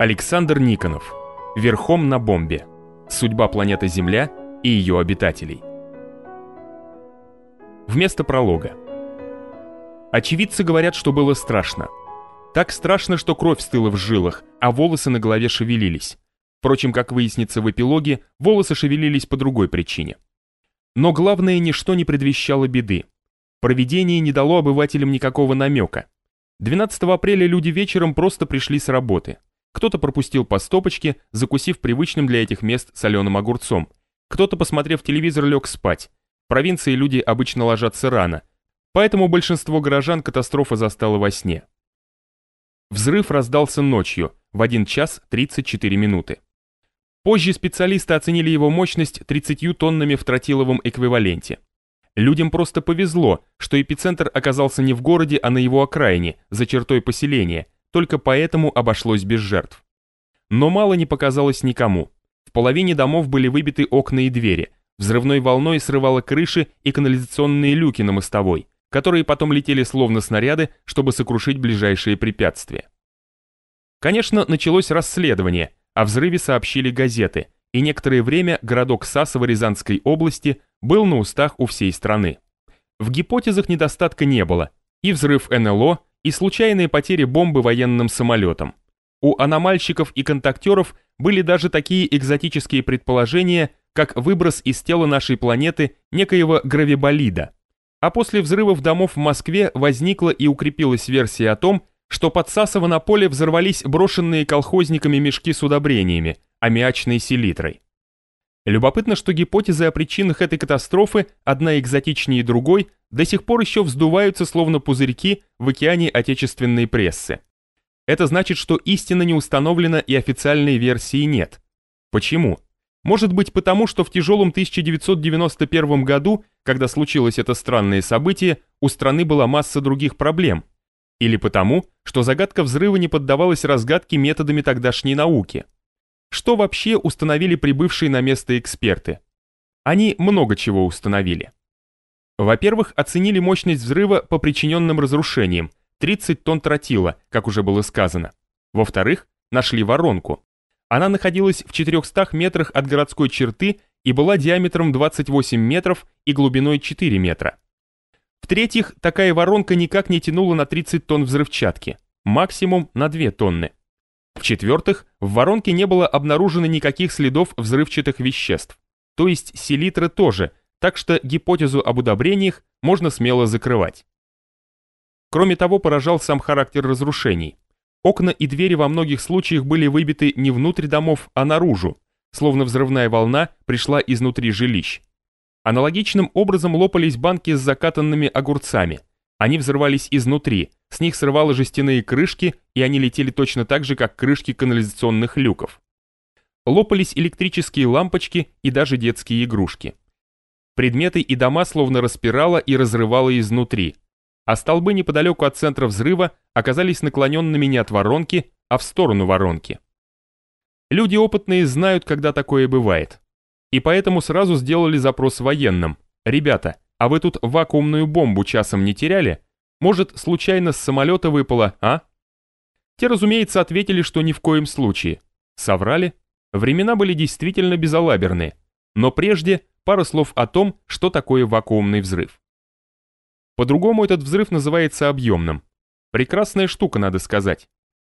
Александр Никонов. Верхом на бомбе. Судьба планеты Земля и ее обитателей. Вместо пролога. Очевидцы говорят, что было страшно. Так страшно, что кровь стыла в жилах, а волосы на голове шевелились. Впрочем, как выяснится в эпилоге, волосы шевелились по другой причине. Но главное, ничто не предвещало беды. Проведение не дало обывателям никакого намека. 12 апреля люди вечером просто пришли с работы. Кто-то пропустил по стопочке, закусив привычным для этих мест соленым огурцом. Кто-то, посмотрев телевизор, лег спать. В провинции люди обычно ложатся рано. Поэтому большинство горожан катастрофа застала во сне. Взрыв раздался ночью, в 1 час 34 минуты. Позже специалисты оценили его мощность 30 тоннами в тротиловом эквиваленте. Людям просто повезло, что эпицентр оказался не в городе, а на его окраине, за чертой поселения, только поэтому обошлось без жертв. Но мало не показалось никому. В половине домов были выбиты окна и двери, взрывной волной срывало крыши и канализационные люки на мостовой, которые потом летели словно снаряды, чтобы сокрушить ближайшие препятствия. Конечно, началось расследование, о взрыве сообщили газеты, и некоторое время городок Сасово Рязанской области был на устах у всей страны. В гипотезах недостатка не было, и взрыв НЛО, и случайные потери бомбы военным самолетом. У аномальщиков и контактеров были даже такие экзотические предположения, как выброс из тела нашей планеты некоего гравиболида. А после взрывов домов в Москве возникла и укрепилась версия о том, что под Сасово на поле взорвались брошенные колхозниками мешки с удобрениями, аммиачной селитрой. Любопытно, что гипотезы о причинах этой катастрофы, одна экзотичнее другой, до сих пор еще вздуваются словно пузырьки в океане отечественной прессы. Это значит, что истина не установлена и официальной версии нет. Почему? Может быть потому, что в тяжелом 1991 году, когда случилось это странное событие, у страны была масса других проблем. Или потому, что загадка взрыва не поддавалась разгадке методами тогдашней науки. Что вообще установили прибывшие на место эксперты? Они много чего установили. Во-первых, оценили мощность взрыва по причиненным разрушениям, 30 тонн тротила, как уже было сказано. Во-вторых, нашли воронку. Она находилась в 400 метрах от городской черты и была диаметром 28 метров и глубиной 4 метра. В-третьих, такая воронка никак не тянула на 30 тонн взрывчатки, максимум на 2 тонны. В-четвертых, в воронке не было обнаружено никаких следов взрывчатых веществ, то есть селитры тоже, так что гипотезу об удобрениях можно смело закрывать. Кроме того, поражал сам характер разрушений. Окна и двери во многих случаях были выбиты не внутрь домов, а наружу, словно взрывная волна пришла изнутри жилищ. Аналогичным образом лопались банки с закатанными огурцами. Они взрывались изнутри, с них срывало жестяные крышки, и они летели точно так же, как крышки канализационных люков. Лопались электрические лампочки и даже детские игрушки. Предметы и дома словно распирало и разрывало изнутри, а столбы неподалеку от центра взрыва оказались наклоненными не от воронки, а в сторону воронки. Люди опытные знают, когда такое бывает. И поэтому сразу сделали запрос военным. «Ребята, а вы тут вакуумную бомбу часом не теряли? Может, случайно с самолета выпало, а?» Те, разумеется, ответили, что ни в коем случае. Соврали. Времена были действительно безалаберные. Но прежде пара слов о том, что такое вакуумный взрыв. По-другому этот взрыв называется объемным. Прекрасная штука, надо сказать.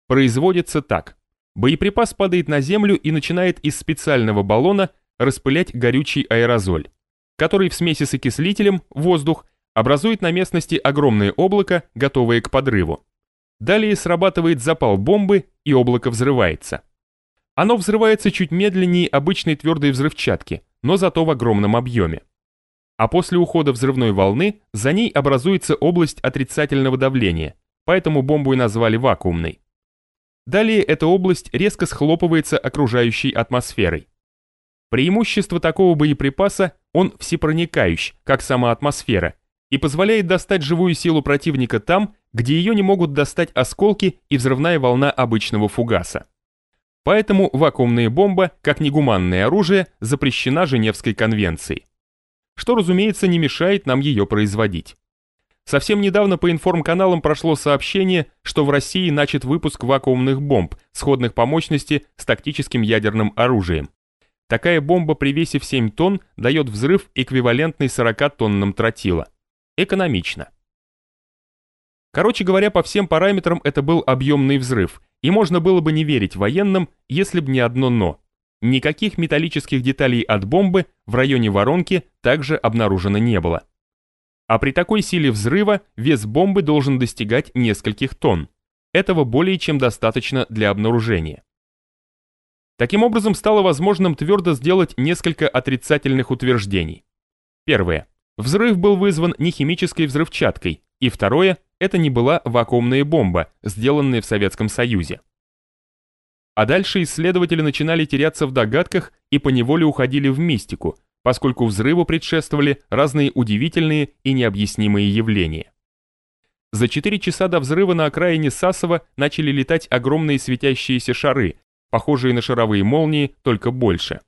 Производится так. Боеприпас падает на землю и начинает из специального баллона распылять горючий аэрозоль, который в смеси с окислителем, воздух, образует на местности огромное облако, готовое к подрыву. Далее срабатывает запал бомбы, и облако взрывается. Оно взрывается чуть медленнее обычной твердой взрывчатки, но зато в огромном объеме. А после ухода взрывной волны за ней образуется область отрицательного давления, поэтому бомбу и назвали вакуумной. Далее эта область резко схлопывается окружающей атмосферой. Преимущество такого боеприпаса – он всепроникающий, как сама атмосфера, и позволяет достать живую силу противника там, где ее не могут достать осколки и взрывная волна обычного фугаса. Поэтому вакуумная бомба, как негуманное оружие, запрещена Женевской конвенцией. Что, разумеется, не мешает нам ее производить. Совсем недавно по информканалам прошло сообщение, что в России начат выпуск вакуумных бомб, сходных по мощности с тактическим ядерным оружием. Такая бомба при весе в 7 тонн дает взрыв, эквивалентный 40 тоннам тротила. Экономично. Короче говоря, по всем параметрам это был объемный взрыв, и можно было бы не верить военным, если бы не одно «но». Никаких металлических деталей от бомбы в районе воронки также обнаружено не было. А при такой силе взрыва вес бомбы должен достигать нескольких тонн. Этого более чем достаточно для обнаружения. Таким образом, стало возможным твердо сделать несколько отрицательных утверждений. Первое. Взрыв был вызван не химической взрывчаткой. И второе. Это не была вакуумная бомба, сделанная в Советском Союзе. А дальше исследователи начинали теряться в догадках и поневоле уходили в мистику, поскольку взрыву предшествовали разные удивительные и необъяснимые явления. За 4 часа до взрыва на окраине Сасова начали летать огромные светящиеся шары, похожие на шаровые молнии, только больше.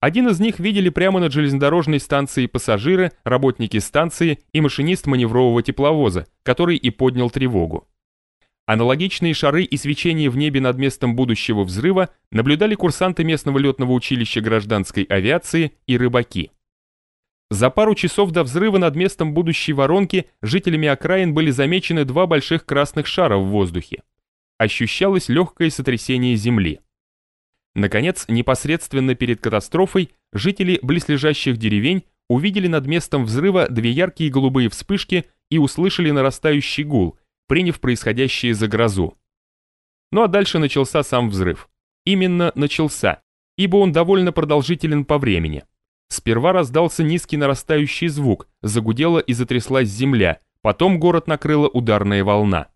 Один из них видели прямо над железнодорожной станцией пассажиры, работники станции и машинист маневрового тепловоза, который и поднял тревогу. Аналогичные шары и свечения в небе над местом будущего взрыва наблюдали курсанты местного летного училища гражданской авиации и рыбаки. За пару часов до взрыва над местом будущей воронки жителями окраин были замечены два больших красных шара в воздухе. Ощущалось легкое сотрясение земли. Наконец, непосредственно перед катастрофой жители близлежащих деревень увидели над местом взрыва две яркие голубые вспышки и услышали нарастающий гул, приняв происходящее за грозу. Ну а дальше начался сам взрыв. Именно начался, ибо он довольно продолжителен по времени. Сперва раздался низкий нарастающий звук, загудела и затряслась земля, потом город накрыла ударная волна.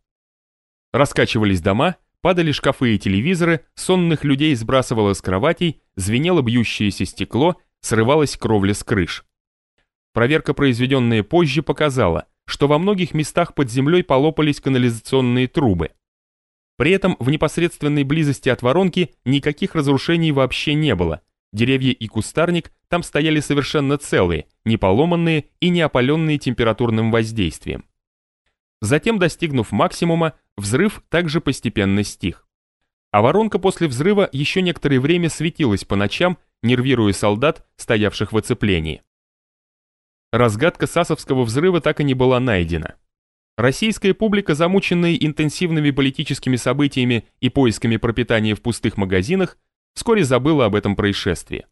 Раскачивались дома, падали шкафы и телевизоры, сонных людей сбрасывало с кроватей, звенело бьющееся стекло, срывалась кровля с крыш. Проверка, произведенная позже, показала, что во многих местах под землей полопались канализационные трубы. При этом в непосредственной близости от воронки никаких разрушений вообще не было. Деревья и кустарник там стояли совершенно целые, не поломанные и не опаленные температурным воздействием. Затем, достигнув максимума, взрыв также постепенно стих. А воронка после взрыва еще некоторое время светилась по ночам, нервируя солдат, стоявших в оцеплении разгадка Сасовского взрыва так и не была найдена. Российская публика, замученная интенсивными политическими событиями и поисками пропитания в пустых магазинах, вскоре забыла об этом происшествии.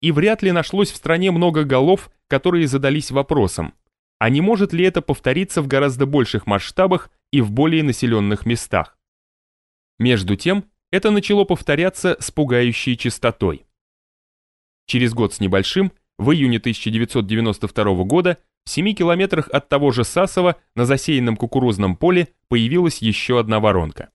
И вряд ли нашлось в стране много голов, которые задались вопросом, а не может ли это повториться в гораздо больших масштабах и в более населенных местах. Между тем, это начало повторяться с пугающей частотой. Через год с небольшим в июне 1992 года в 7 километрах от того же Сасова на засеянном кукурузном поле появилась еще одна воронка.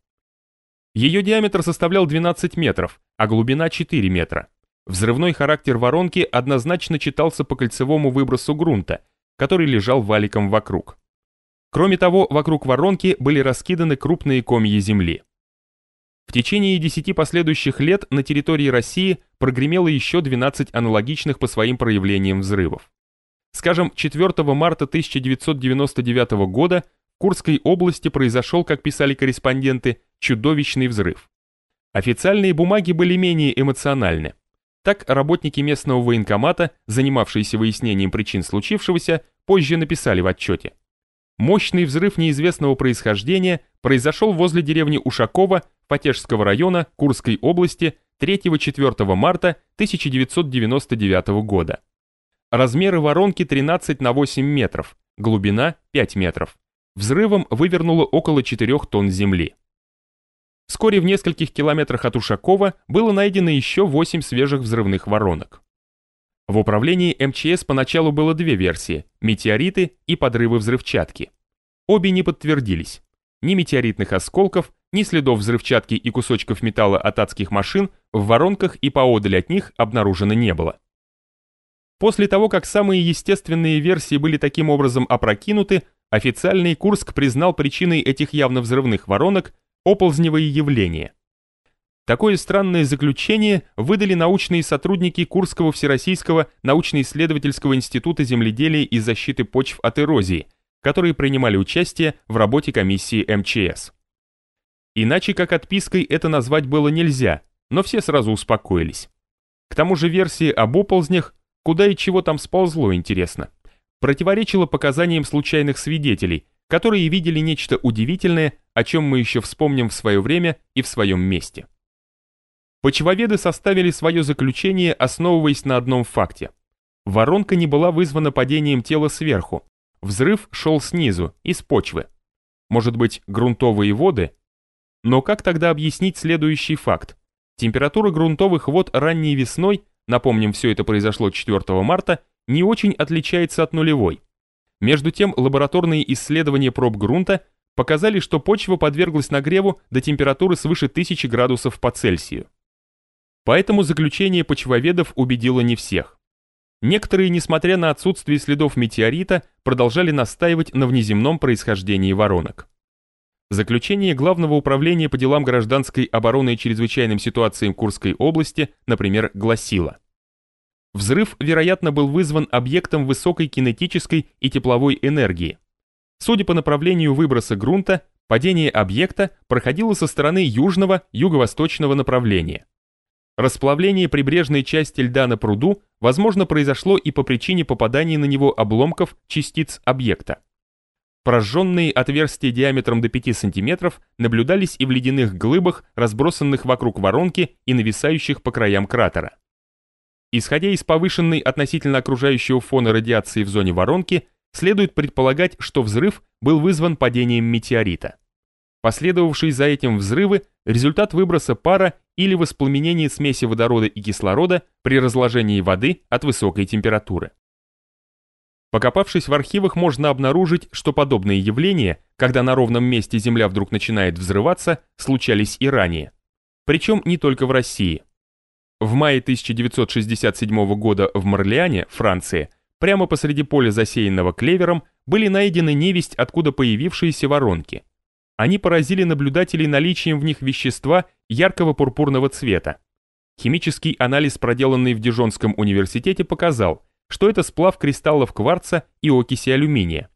Ее диаметр составлял 12 метров, а глубина 4 метра. Взрывной характер воронки однозначно читался по кольцевому выбросу грунта, который лежал валиком вокруг. Кроме того, вокруг воронки были раскиданы крупные комья земли. В течение 10 последующих лет на территории России прогремело еще 12 аналогичных по своим проявлениям взрывов. Скажем, 4 марта 1999 года в Курской области произошел, как писали корреспонденты, чудовищный взрыв. Официальные бумаги были менее эмоциональны. Так работники местного военкомата, занимавшиеся выяснением причин случившегося, позже написали в отчете. Мощный взрыв неизвестного происхождения произошел возле деревни Ушакова Потежского района Курской области 3-4 марта 1999 года. Размеры воронки 13 на 8 метров, глубина 5 метров. Взрывом вывернуло около 4 тонн земли. Вскоре в нескольких километрах от Ушакова было найдено еще 8 свежих взрывных воронок. В управлении МЧС поначалу было две версии – метеориты и подрывы взрывчатки. Обе не подтвердились. Ни метеоритных осколков, ни следов взрывчатки и кусочков металла от адских машин в воронках и поодаль от них обнаружено не было. После того, как самые естественные версии были таким образом опрокинуты, официальный Курск признал причиной этих явно взрывных воронок оползневые явления. Такое странное заключение выдали научные сотрудники Курского Всероссийского научно-исследовательского института земледелия и защиты почв от эрозии, которые принимали участие в работе комиссии МЧС. Иначе как отпиской это назвать было нельзя, но все сразу успокоились. К тому же версии об оползнях, куда и чего там сползло, интересно, противоречила показаниям случайных свидетелей, которые видели нечто удивительное, о чем мы еще вспомним в свое время и в своем месте. Почвоведы составили свое заключение, основываясь на одном факте. Воронка не была вызвана падением тела сверху, взрыв шел снизу, из почвы. Может быть, грунтовые воды? Но как тогда объяснить следующий факт? Температура грунтовых вод ранней весной, напомним, все это произошло 4 марта, не очень отличается от нулевой. Между тем, лабораторные исследования проб грунта показали, что почва подверглась нагреву до температуры свыше 1000 градусов по Цельсию. Поэтому заключение почвоведов убедило не всех. Некоторые, несмотря на отсутствие следов метеорита, продолжали настаивать на внеземном происхождении воронок. Заключение Главного управления по делам гражданской обороны и чрезвычайным ситуациям Курской области, например, гласило Взрыв, вероятно, был вызван объектом высокой кинетической и тепловой энергии. Судя по направлению выброса грунта, падение объекта проходило со стороны южного, юго-восточного направления. Расплавление прибрежной части льда на пруду, возможно, произошло и по причине попадания на него обломков частиц объекта. Прожженные отверстия диаметром до 5 см наблюдались и в ледяных глыбах, разбросанных вокруг воронки и нависающих по краям кратера. Исходя из повышенной относительно окружающего фона радиации в зоне воронки, следует предполагать, что взрыв был вызван падением метеорита. Последовавшие за этим взрывы – результат выброса пара или воспламенения смеси водорода и кислорода при разложении воды от высокой температуры. Покопавшись в архивах, можно обнаружить, что подобные явления, когда на ровном месте Земля вдруг начинает взрываться, случались и ранее. Причем не только в России. В мае 1967 года в Морлеане, Франция, прямо посреди поля, засеянного клевером, были найдены невесть, откуда появившиеся воронки. Они поразили наблюдателей наличием в них вещества яркого пурпурного цвета. Химический анализ, проделанный в Дижонском университете, показал, что это сплав кристаллов кварца и окиси алюминия.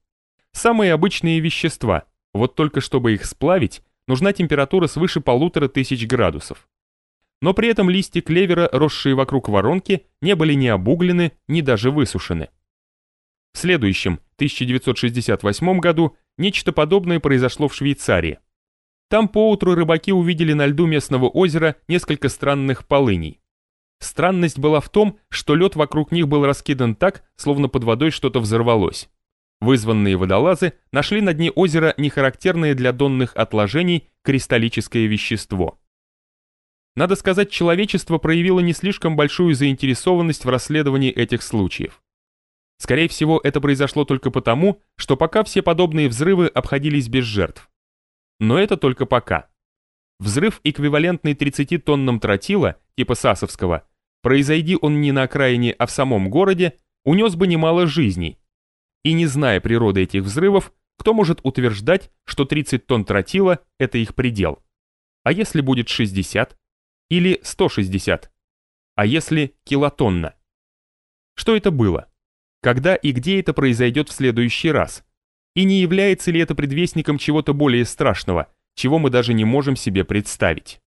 Самые обычные вещества, вот только чтобы их сплавить, нужна температура свыше полутора тысяч градусов. Но при этом листья клевера, росшие вокруг воронки, не были ни обуглены, ни даже высушены. В следующем, 1968 году, нечто подобное произошло в Швейцарии. Там поутру рыбаки увидели на льду местного озера несколько странных полыней. Странность была в том, что лед вокруг них был раскидан так, словно под водой что-то взорвалось. Вызванные водолазы нашли на дне озера нехарактерное для донных отложений кристаллическое вещество. Надо сказать, человечество проявило не слишком большую заинтересованность в расследовании этих случаев. Скорее всего, это произошло только потому, что пока все подобные взрывы обходились без жертв. Но это только пока. Взрыв, эквивалентный 30 тоннам тротила, типа Сасовского, произойди он не на окраине, а в самом городе, унес бы немало жизней. И не зная природы этих взрывов, кто может утверждать, что 30 тонн тротила – это их предел? А если будет 60? Или 160? А если килотонна? Что это было? Когда и где это произойдет в следующий раз? И не является ли это предвестником чего-то более страшного, чего мы даже не можем себе представить?